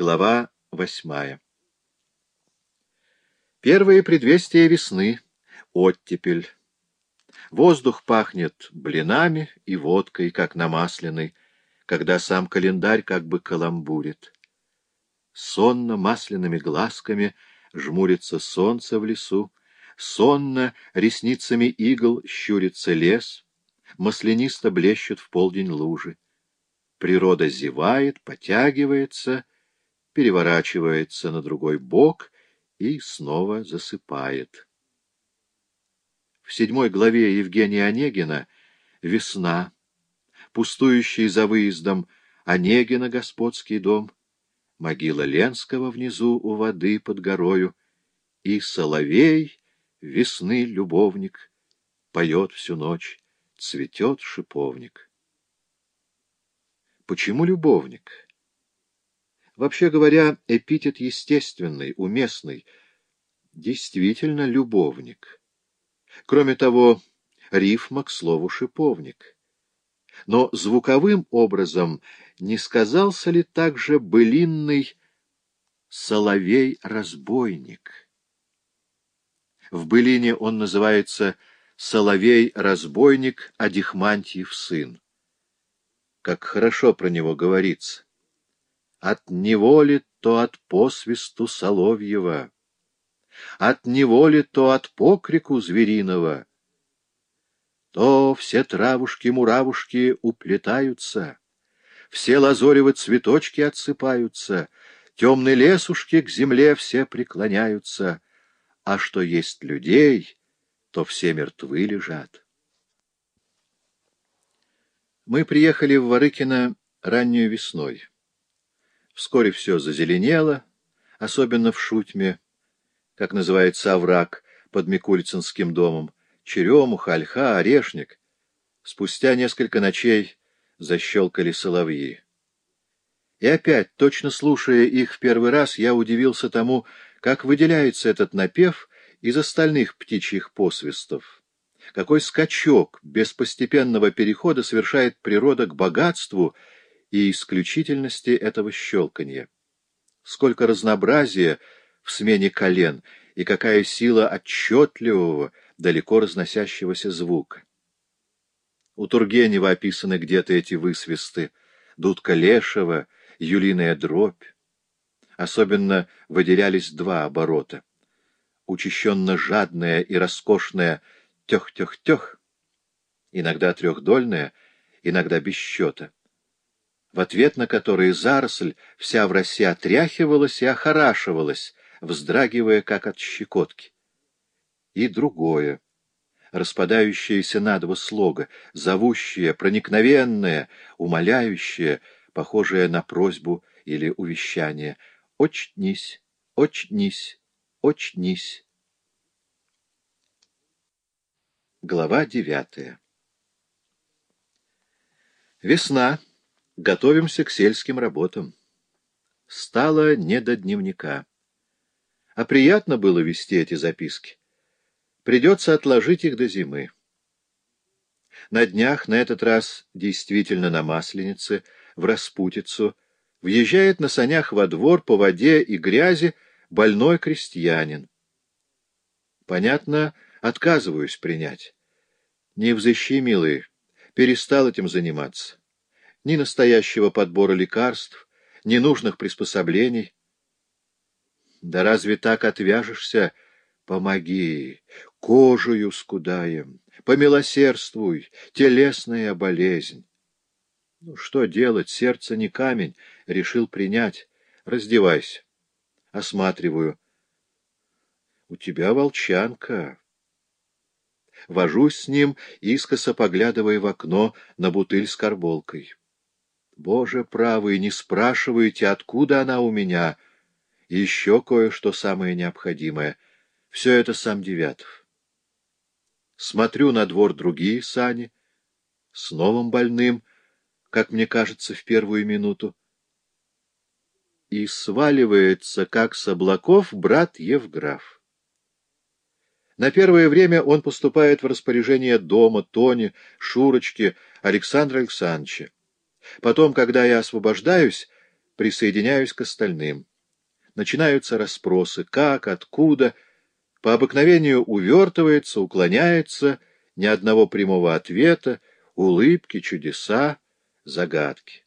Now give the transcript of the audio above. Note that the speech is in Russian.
Глава восьмая Первые предвестия весны — оттепель. Воздух пахнет блинами и водкой, как намасленный, когда сам календарь как бы каламбурит. Сонно масляными глазками жмурится солнце в лесу, сонно ресницами игл щурится лес, маслянисто блещут в полдень лужи. Природа зевает, потягивается, переворачивается на другой бок и снова засыпает. В седьмой главе Евгения Онегина «Весна», пустующий за выездом Онегина господский дом, могила Ленского внизу у воды под горою, и соловей, весны любовник, поет всю ночь, цветет шиповник. Почему любовник? Вообще говоря, эпитет естественный, уместный. Действительно любовник. Кроме того, рифма к слову «шиповник». Но звуковым образом не сказался ли также былинный «соловей-разбойник»? В былине он называется «соловей-разбойник Адихмантьев сын». Как хорошо про него говорится от неволи, то от посвисту соловьева, от неволи, то от покрику звериного. То все травушки-муравушки уплетаются, все лазоревы цветочки отсыпаются, темные лесушки к земле все преклоняются, а что есть людей, то все мертвы лежат. Мы приехали в Ворыкино раннюю весной. Вскоре все зазеленело, особенно в Шутьме, как называется овраг под Микулицынским домом, черемуха, ольха, орешник. Спустя несколько ночей защелкали соловьи. И опять, точно слушая их в первый раз, я удивился тому, как выделяется этот напев из остальных птичьих посвистов. Какой скачок без постепенного перехода совершает природа к богатству и исключительности этого щелканья. Сколько разнообразия в смене колен и какая сила отчетливого, далеко разносящегося звука. У Тургенева описаны где-то эти высвисты, дудка Лешева, юлиная дробь. Особенно выделялись два оборота. Учащенно жадная и роскошная тех-тех-тех, иногда трехдольная, иногда без счета в ответ на которые заросль вся в росе отряхивалась и охорашивалась, вздрагивая, как от щекотки. И другое, распадающееся на два слога, зовущее, проникновенное, умоляющее, похожее на просьбу или увещание. «Очнись, очнись, очнись». Глава девятая Весна. Готовимся к сельским работам. Стало не до дневника. А приятно было вести эти записки. Придется отложить их до зимы. На днях, на этот раз действительно на Масленице, в Распутицу, въезжает на санях во двор по воде и грязи больной крестьянин. Понятно, отказываюсь принять. Не взыщи, милый, перестал этим заниматься ни настоящего подбора лекарств, ни нужных приспособлений. Да разве так отвяжешься? Помоги, кожую скудаем, помилосердствуй, телесная болезнь. Ну, что делать, сердце не камень, решил принять. Раздевайся. Осматриваю. У тебя волчанка. Вожусь с ним, искоса поглядывая в окно на бутыль с карболкой. Боже правый, не спрашивайте, откуда она у меня. И еще кое-что самое необходимое. Все это сам Девятов. Смотрю на двор другие сани, с новым больным, как мне кажется, в первую минуту. И сваливается, как с облаков, брат Евграф. На первое время он поступает в распоряжение дома, Тони, Шурочки, Александра Александровича. Потом, когда я освобождаюсь, присоединяюсь к остальным. Начинаются расспросы, как, откуда, по обыкновению увертывается, уклоняется, ни одного прямого ответа, улыбки, чудеса, загадки.